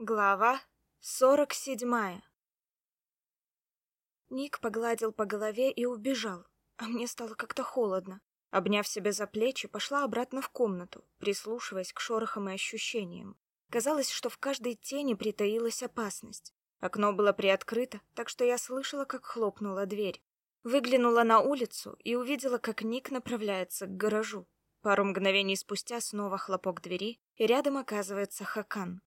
Глава сорок седьмая Ник погладил по голове и убежал, а мне стало как-то холодно. Обняв себя за плечи, пошла обратно в комнату, прислушиваясь к шорохам и ощущениям. Казалось, что в каждой тени притаилась опасность. Окно было приоткрыто, так что я слышала, как хлопнула дверь. Выглянула на улицу и увидела, как Ник направляется к гаражу. Пару мгновений спустя снова хлопок двери, и рядом оказывается Хакан.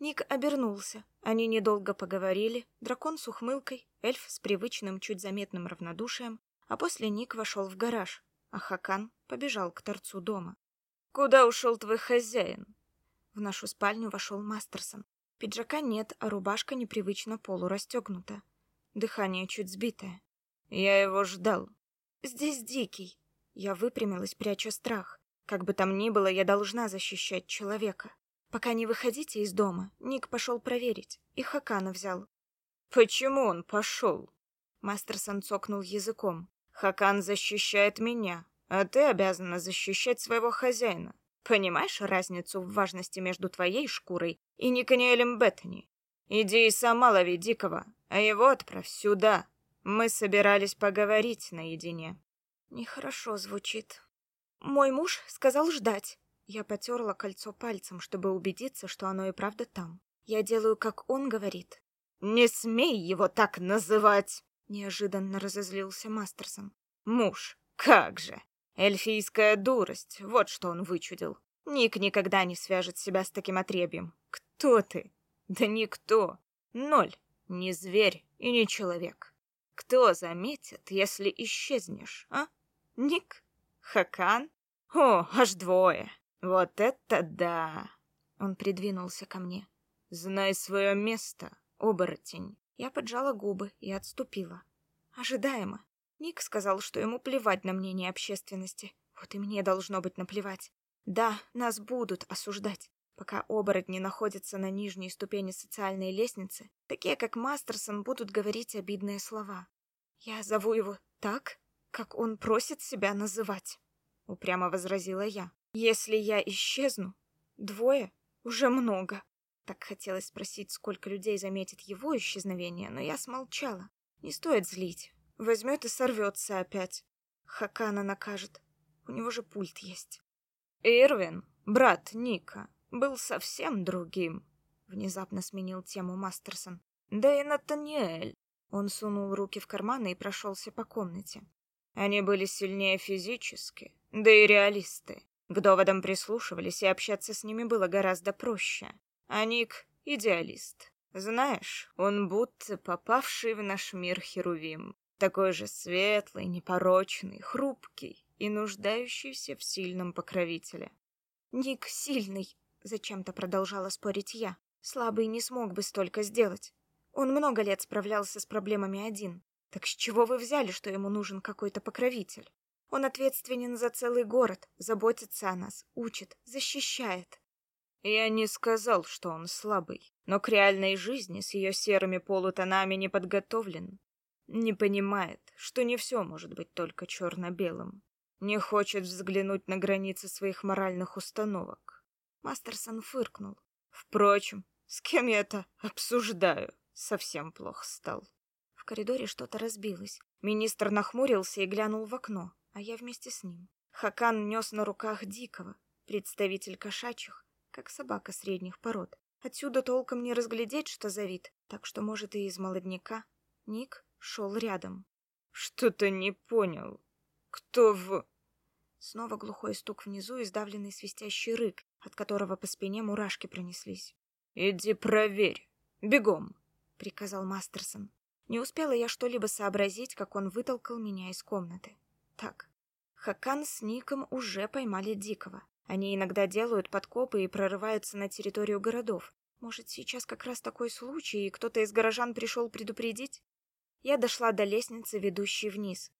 Ник обернулся. Они недолго поговорили. Дракон с ухмылкой, эльф с привычным, чуть заметным равнодушием. А после Ник вошел в гараж, а Хакан побежал к торцу дома. «Куда ушел твой хозяин?» В нашу спальню вошел Мастерсон. Пиджака нет, а рубашка непривычно полурастегнута. Дыхание чуть сбитое. «Я его ждал». «Здесь Дикий». Я выпрямилась, пряча страх. Как бы там ни было, я должна защищать человека. Пока не выходите из дома, Ник пошел проверить. И Хакана взял. Почему он пошел? Мастерсон цокнул языком. Хакан защищает меня, а ты обязана защищать своего хозяина. Понимаешь разницу в важности между твоей шкурой и Никаниэлем Беттани? Иди и сама лови Дикого, а его отправь сюда. Мы собирались поговорить наедине. Нехорошо звучит. Мой муж сказал ждать. Я потерла кольцо пальцем, чтобы убедиться, что оно и правда там. Я делаю, как он говорит. «Не смей его так называть!» Неожиданно разозлился Мастерсон. «Муж, как же! Эльфийская дурость, вот что он вычудил. Ник никогда не свяжет себя с таким отребьем. Кто ты? Да никто. Ноль. Не зверь и не человек. Кто заметит, если исчезнешь, а? Ник? Хакан? О, аж двое. Вот это да! Он придвинулся ко мне. Знай свое место, оборотень. Я поджала губы и отступила. Ожидаемо. Ник сказал, что ему плевать на мнение общественности. Вот и мне должно быть наплевать. Да, нас будут осуждать. Пока оборотни находятся на нижней ступени социальной лестницы, такие как Мастерсон будут говорить обидные слова. Я зову его так, как он просит себя называть, упрямо возразила я. Если я исчезну, двое уже много. Так хотелось спросить, сколько людей заметит его исчезновение, но я смолчала. Не стоит злить. Возьмет и сорвется опять. Хакана накажет. У него же пульт есть. Ирвин, брат Ника, был совсем другим. Внезапно сменил тему Мастерсон. Да и Натаниэль. Он сунул руки в карманы и прошелся по комнате. Они были сильнее физически, да и реалисты. К доводам прислушивались, и общаться с ними было гораздо проще. А Ник — идеалист. Знаешь, он будто попавший в наш мир Херувим. Такой же светлый, непорочный, хрупкий и нуждающийся в сильном покровителе. «Ник сильный», — зачем-то продолжала спорить я. «Слабый не смог бы столько сделать. Он много лет справлялся с проблемами один. Так с чего вы взяли, что ему нужен какой-то покровитель?» Он ответственен за целый город, заботится о нас, учит, защищает. Я не сказал, что он слабый, но к реальной жизни с ее серыми полутонами не подготовлен. Не понимает, что не все может быть только черно-белым. Не хочет взглянуть на границы своих моральных установок. Мастерсон фыркнул. Впрочем, с кем я это обсуждаю? Совсем плохо стал. В коридоре что-то разбилось. Министр нахмурился и глянул в окно а я вместе с ним. Хакан нес на руках дикого, представитель кошачьих, как собака средних пород. Отсюда толком не разглядеть, что за вид, так что, может, и из молодняка. Ник шел рядом. «Что-то не понял. Кто в...» Снова глухой стук внизу и сдавленный свистящий рык, от которого по спине мурашки пронеслись. «Иди проверь. Бегом!» — приказал Мастерсон. Не успела я что-либо сообразить, как он вытолкал меня из комнаты. Так, Хакан с Ником уже поймали Дикого. Они иногда делают подкопы и прорываются на территорию городов. Может, сейчас как раз такой случай, и кто-то из горожан пришел предупредить? Я дошла до лестницы, ведущей вниз,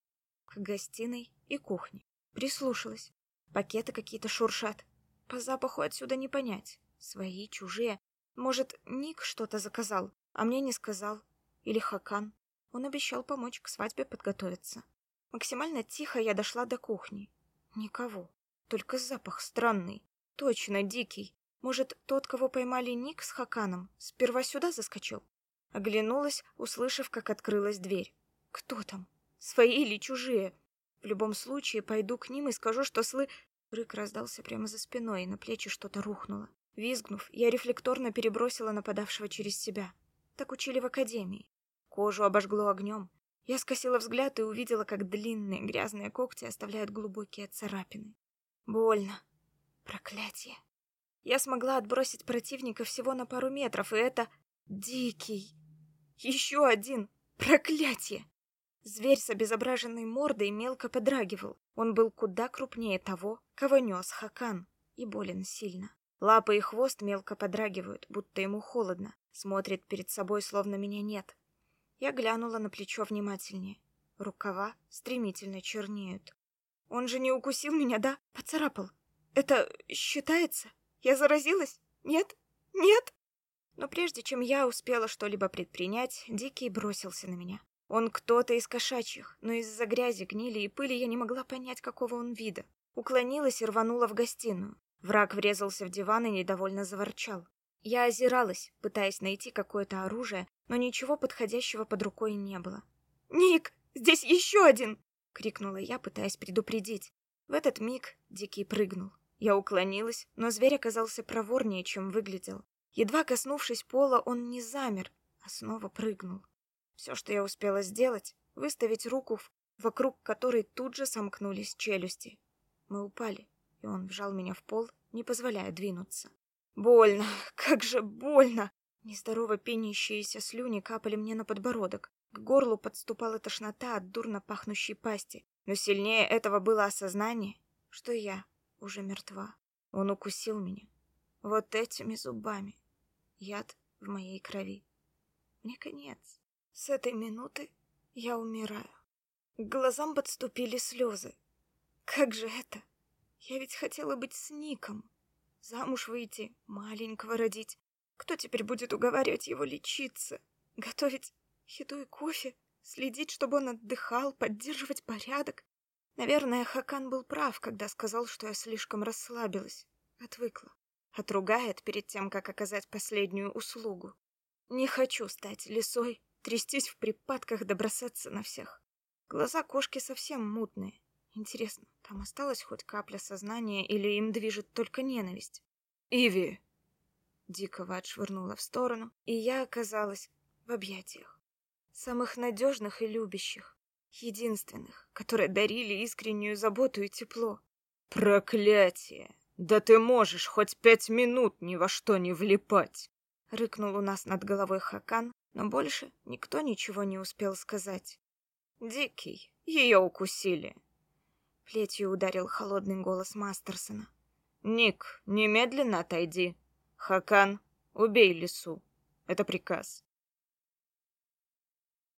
к гостиной и кухне. Прислушалась. Пакеты какие-то шуршат. По запаху отсюда не понять. Свои, чужие. Может, Ник что-то заказал, а мне не сказал. Или Хакан. Он обещал помочь к свадьбе подготовиться. Максимально тихо я дошла до кухни. Никого. Только запах странный. Точно дикий. Может, тот, кого поймали Ник с Хаканом, сперва сюда заскочил? Оглянулась, услышав, как открылась дверь. Кто там? Свои или чужие? В любом случае, пойду к ним и скажу, что слы... Рык раздался прямо за спиной, и на плечи что-то рухнуло. Визгнув, я рефлекторно перебросила нападавшего через себя. Так учили в академии. Кожу обожгло огнем. Я скосила взгляд и увидела, как длинные грязные когти оставляют глубокие царапины. Больно. Проклятие. Я смогла отбросить противника всего на пару метров, и это... Дикий. Еще один. Проклятие. Зверь с обезображенной мордой мелко подрагивал. Он был куда крупнее того, кого нес Хакан, и болен сильно. Лапы и хвост мелко подрагивают, будто ему холодно. Смотрит перед собой, словно меня нет. Я глянула на плечо внимательнее. Рукава стремительно чернеют. Он же не укусил меня, да? Поцарапал. Это считается? Я заразилась? Нет? Нет? Но прежде чем я успела что-либо предпринять, Дикий бросился на меня. Он кто-то из кошачьих, но из-за грязи, гнили и пыли я не могла понять, какого он вида. Уклонилась и рванула в гостиную. Враг врезался в диван и недовольно заворчал. Я озиралась, пытаясь найти какое-то оружие, но ничего подходящего под рукой не было. «Ник, здесь еще один!» — крикнула я, пытаясь предупредить. В этот миг Дикий прыгнул. Я уклонилась, но зверь оказался проворнее, чем выглядел. Едва коснувшись пола, он не замер, а снова прыгнул. Все, что я успела сделать, выставить руку, вокруг которой тут же сомкнулись челюсти. Мы упали, и он вжал меня в пол, не позволяя двинуться. Больно, как же больно! Нездорово пенящиеся слюни капали мне на подбородок. К горлу подступала тошнота от дурно пахнущей пасти. Но сильнее этого было осознание, что я уже мертва. Он укусил меня. Вот этими зубами. Яд в моей крови. Мне конец. С этой минуты я умираю. К глазам подступили слезы. Как же это? Я ведь хотела быть с Ником. Замуж выйти, маленького родить. Кто теперь будет уговаривать его лечиться? Готовить еду и кофе? Следить, чтобы он отдыхал, поддерживать порядок? Наверное, Хакан был прав, когда сказал, что я слишком расслабилась, отвыкла. Отругает перед тем, как оказать последнюю услугу. Не хочу стать лисой, трястись в припадках да на всех. Глаза кошки совсем мутные. Интересно, там осталась хоть капля сознания или им движет только ненависть? «Иви!» Дикого отшвырнула в сторону, и я оказалась в объятиях. Самых надежных и любящих единственных, которые дарили искреннюю заботу и тепло. «Проклятие! Да ты можешь хоть пять минут ни во что не влипать!» Рыкнул у нас над головой Хакан, но больше никто ничего не успел сказать. «Дикий, ее укусили!» Плетью ударил холодный голос Мастерсона. «Ник, немедленно отойди. Хакан, убей лису. Это приказ».